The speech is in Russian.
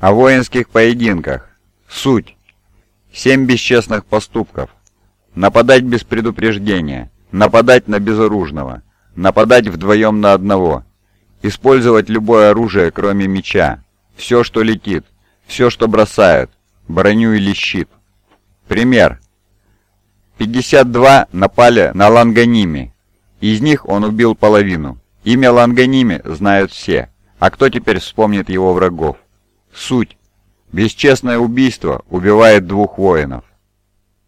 О воинских поединках. Суть. Семь бесчестных поступков. Нападать без предупреждения. Нападать на безоружного. Нападать вдвоем на одного. Использовать любое оружие, кроме меча. Все, что летит. Все, что бросает. Броню или щит. Пример. 52 напали на Ланганими. Из них он убил половину. Имя Ланганими знают все. А кто теперь вспомнит его врагов? Суть. Бесчестное убийство убивает двух воинов.